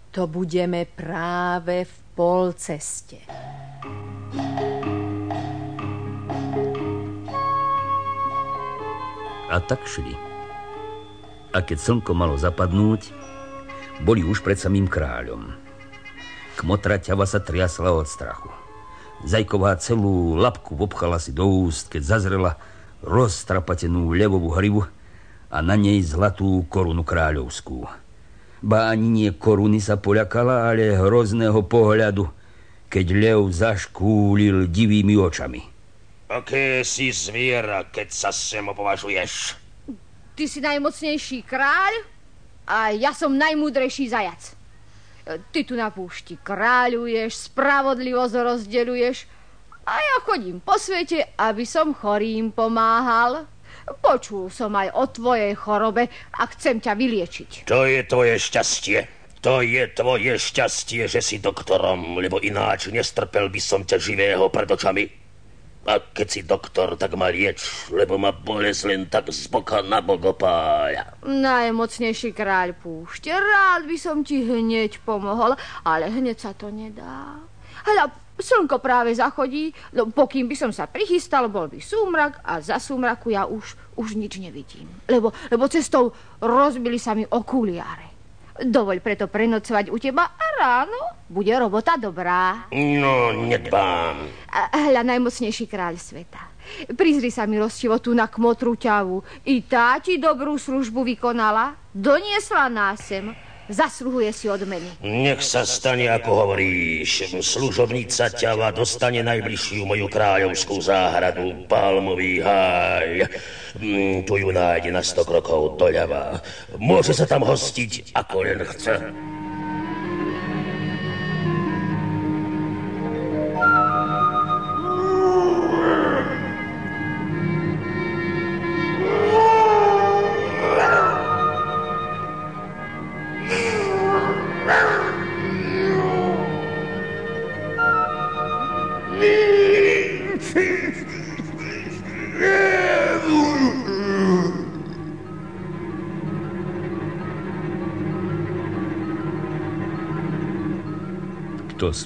to budeme práve v polceste. A tak šli. A keď slnko malo zapadnúť, boli už pred samým kráľom. Kmotra ťava sa triasla od strachu. Zajková celú lapku obchala si do úst, keď zazrela roztrapatenú ľevovú hrivu a na nej zlatú korunu kráľovskú. Ba ani nie koruny sa poľakala, ale hrozného pohľadu, keď lev zaškúlil divými očami. Aké si zviera, keď sa sem považuješ? Ty si najmocnejší kráľ a ja som najmúdrejší zajac. Ty tu na púšti kráľuješ, spravodlivosť rozdeľuješ a ja chodím po svete, aby som chorým pomáhal. Počul som aj o tvojej chorobe a chcem ťa vyliečiť. To je tvoje šťastie. To je tvoje šťastie, že si doktorom, lebo ináč nestrpel by som ťa živého pred očami. A keď si doktor, tak ma lieč, lebo ma bolesť len tak z boka na bok opája. Najmocnejší kráľ púšte, rád by som ti hneď pomohol, ale hneď sa to nedá. Hľa, slnko práve zachodí, no pokým by som sa prichystal, bol by súmrak a za súmraku ja už, už nič nevidím. Lebo, lebo cestou rozbili sa mi okuliare. Dovoľ preto prenocovať u teba a ráno bude robota dobrá. No, nedbám. Hľa najmocnejší kráľ sveta. Prizri sa milostivo tu na kmotru ťavu. I tá ti dobrú službu vykonala, doniesla nás sem. Zasluhuje si odmeny. Nech sa stane, ako hovoríš. Služobnica ťava dostane najbližšiu moju kráľovskú záhradu, palmový háj. Mm, tu ju nájde na 100 krokov doľava. Môže sa tam hostiť, ako len chce.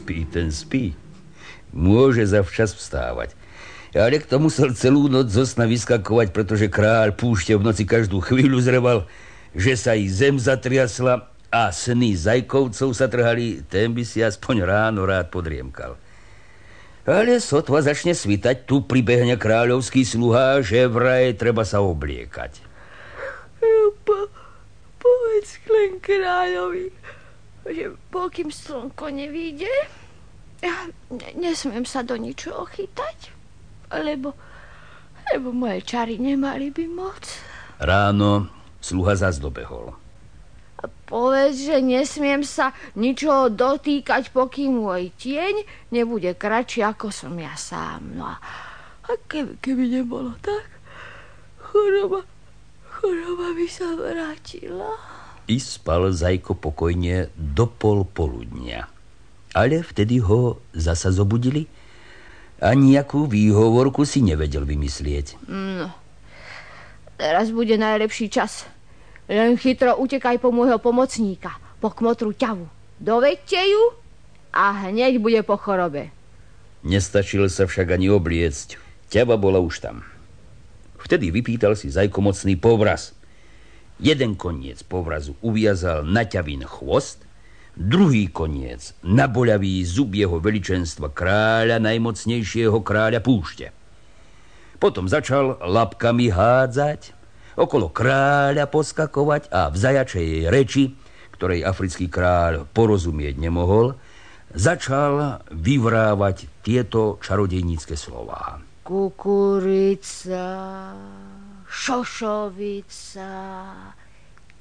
Spí, ten spí. Môže zavčas vstávať. Ale kto musel celú noc zo sna vyskakovať, pretože kráľ púšte v noci každú chvíľu zreval, že sa i zem zatriasla a sny zajkovcov sa trhali, ten by si aspoň ráno rád podriemkal. Ale sotva začne svítať, tu pribehne kráľovský sluha, že vraj treba sa obliekať. Po, povedz len kráľovi, že pokým slnko nevíde, nesmiem sa do ničoho chytať, lebo, lebo moje čary nemali by moc. Ráno sluha zas dobehol. Povedz, že nesmiem sa ničoho dotýkať, pokým môj tieň nebude kratší, ako som ja sám. No a, a keby, keby nebolo tak, choroba, choroba by sa vrátila. I spal Zajko pokojne do pol poludnia. Ale vtedy ho zasa zobudili a nejakú výhovorku si nevedel vymyslieť. No, teraz bude najlepší čas. Len chytro utekaj po môjho pomocníka, po kmotru ťavu. Dovedte ju a hneď bude po chorobe. Nestačil sa však ani obliecť. Ťava bola už tam. Vtedy vypýtal si Zajko mocný povraz – Jeden koniec povrazu uviazal na ťavín chvost, druhý koniec na boľavý zub jeho veličenstva kráľa, najmocnejšieho kráľa púšte. Potom začal lapkami hádzať, okolo kráľa poskakovať a v zajačej reči, ktorej africký kráľ porozumieť nemohol, začal vyvrávať tieto čarodejnícke slová. Kukurica, šošovica,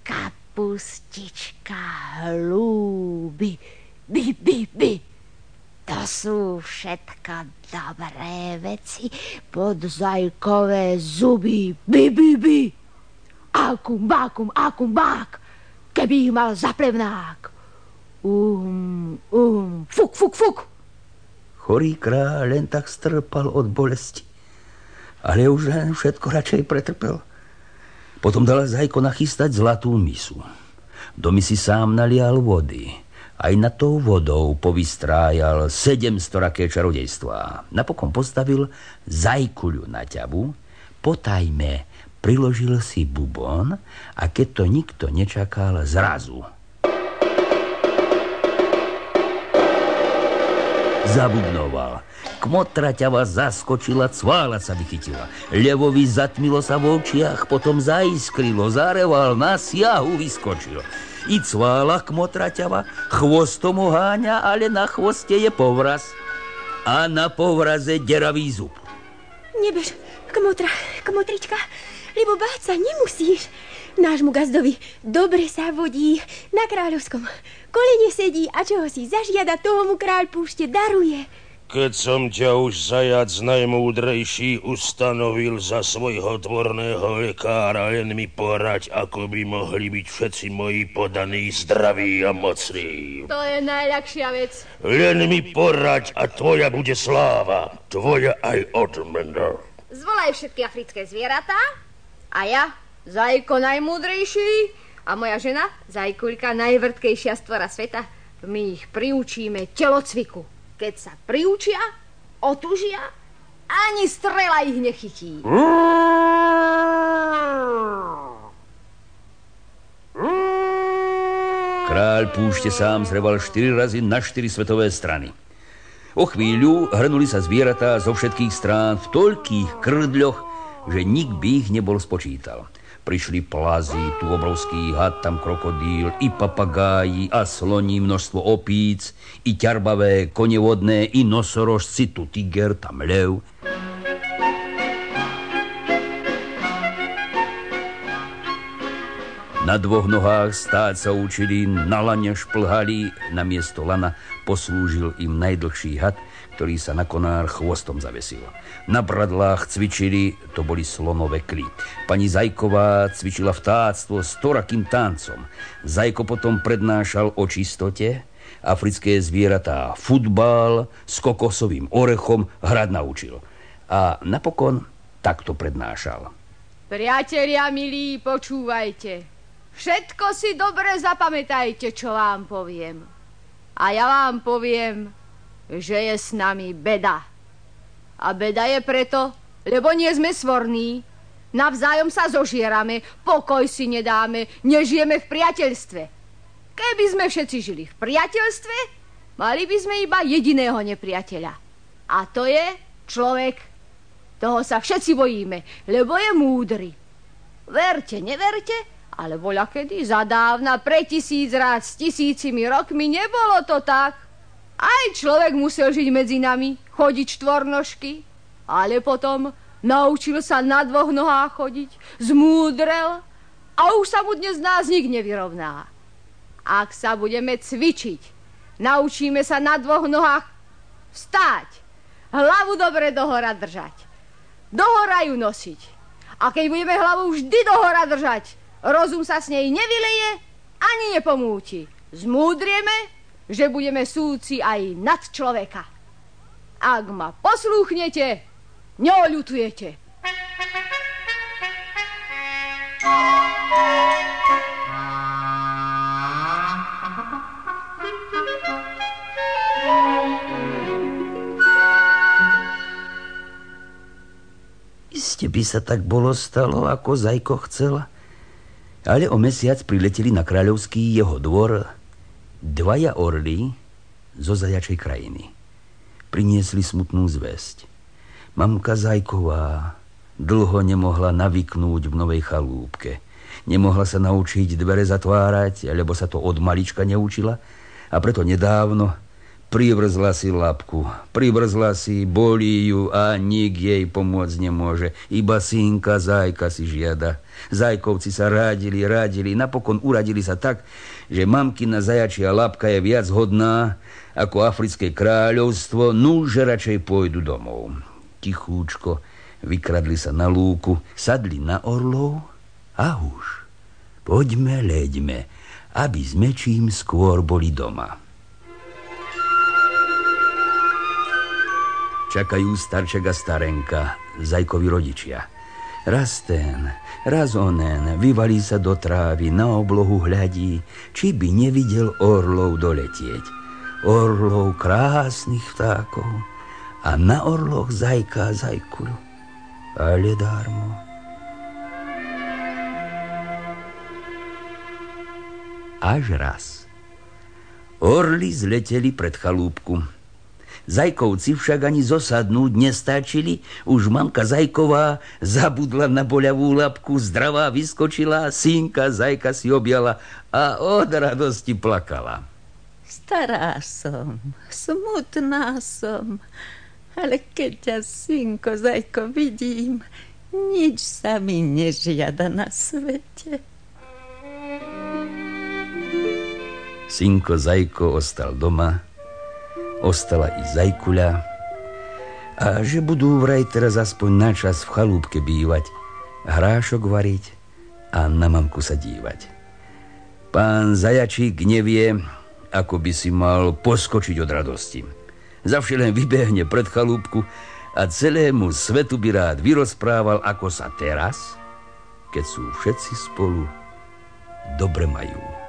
kapustička, hlúby, by, by, by. To sú všetko dobré veci pod zajkové zuby, by, by, by. Akum, bakum, akum, bák, keby ich mal za plevnák. Um, um, fuk, fuk, fuk. Chorý kráľ len tak strpal od bolesti ale už len všetko radšej pretrpel. Potom dala Zajko nachystať zlatú misu. Do misy sám nalial vody. Aj na tou vodou povystrájal 700 raké čarodejstvá. Napokon postavil Zajkuľu na ťavu, potajme priložil si bubon a keď to nikto nečakal, zrazu. Zabubnoval. Kmotra ťava zaskočila, cvála sa vychytila. Levovi zatmilo sa v očiach, potom zaiskrilo, zareval, na siahu vyskočil. I cvála kmotra ťava, chvostom oháňa, ale na chvoste je povraz. A na povraze deravý zub. Nebež, kmotra, kmotrička, lebo báť sa nemusíš. Nášmu gazdovi dobre sa vodí na kráľovskom. Kolene sedí a čoho si zažiada, toho mu kráľ púšte daruje. Keď som ťa už zajac najmúdrejší ustanovil za svojho tvorného lekára, len mi porať, ako by mohli byť všetci moji podaní zdraví a mocní. To je najľahšia vec. Len mi porať a tvoja bude sláva. Tvoja aj odmena. Zvolaj všetky africké zvieratá a ja, Zajko najmúdrejší a moja žena, Zajkulka najvrtkejšia stvora sveta, my ich priučíme telocviku. Keď sa priučia, otužia, ani strela ich nechytí. Kráľ púšte sám zreval štyri razy na štyri svetové strany. O chvíľu hrnuli sa zvieratá zo všetkých strán v toľkých krdľoch, že nik by ich nebol spočítal. Prišli plazy, tu obrovský had, tam krokodíl, i papagáji, a sloní, množstvo opíc, i ťarbavé, konevodné, i nosorožci, tu tiger, tam lev. Na dvoch nohách stáť sa učili, na lane šplhali, na miesto lana poslúžil im najdlhší had, ktorý sa na konár chvostom zavesil. Na bradlách cvičili, to boli slonové kly. Pani Zajková cvičila vtáctvo s torakým tancom. Zajko potom prednášal o čistote, africké zvieratá futbal s kokosovým orechom hrať naučil. A napokon takto prednášal. Priatelia milí, počúvajte. Všetko si dobre zapamätajte, čo vám poviem. A ja vám poviem, že je s nami beda. A beda je preto, lebo nie sme svorní, navzájom sa zožierame, pokoj si nedáme, nežijeme v priateľstve. Keby sme všetci žili v priateľstve, mali by sme iba jediného nepriateľa. A to je človek. Toho sa všetci bojíme, lebo je múdry. Verte, neverte, ale voľa kedy zadávna, pre tisíc rád s tisícimi rokmi nebolo to tak. Aj človek musel žiť medzi nami, chodiť štvornožky, ale potom naučil sa na dvoch nohách chodiť, zmúdrel a už sa mu dnes nás nik nevyrovná. Ak sa budeme cvičiť, naučíme sa na dvoch nohách vstáť, hlavu dobre dohora držať, dohora ju nosiť. A keď budeme hlavu vždy dohora držať, rozum sa s nej nevyleje ani nepomúti. Zmúdrieme, že budeme súci aj nad človeka. Ak ma poslúchnete, neoľutujete. Iste by sa tak bolo stalo, ako Zajko chcela. Ale o mesiac prileteli na kráľovský jeho dvor dvaja orly zo zajačej krajiny. Priniesli smutnú zväzť. Mamka Zajková dlho nemohla navyknúť v novej chalúbke. Nemohla sa naučiť dvere zatvárať, lebo sa to od malička neučila a preto nedávno Privrzla si labku, privrzla si, bolí ju a nik jej pomôcť nemôže. Iba synka Zajka si žiada. Zajkovci sa rádili, rádili, napokon uradili sa tak, že mamkina zajačia labka je viac hodná ako africké kráľovstvo, nuže radšej pôjdu domov. Tichúčko vykradli sa na lúku, sadli na orlov a už. Poďme, leďme, aby sme čím skôr boli doma. Čakajú starček a starenka, zajkovi rodičia. Raz ten, raz onen vyvalí sa do trávy, na oblohu hľadí, či by nevidel orlov doletieť. Orlov krásnych vtákov a na orloch zajká zajkuľu. Ale dármo. Až raz. Orly zleteli pred chalúbku. Zajkovci však ani zosadnúť nestačili, už mamka Zajková zabudla na boľavú lapku, zdravá vyskočila, synka Zajka si objala a od radosti plakala. Stará som, smutná som, ale keď ťa, synko Zajko, vidím, nič sa mi nežiada na svete. Synko Zajko ostal doma, ostala i Zajkuľa a že budú vraj teraz aspoň na čas v chalúbke bývať, hrášok variť a na mamku sa dívať. Pán Zajačík nevie, ako by si mal poskočiť od radosti. Zavše len vybehne pred chalúbku a celému svetu by rád vyrozprával, ako sa teraz, keď sú všetci spolu, dobre majú.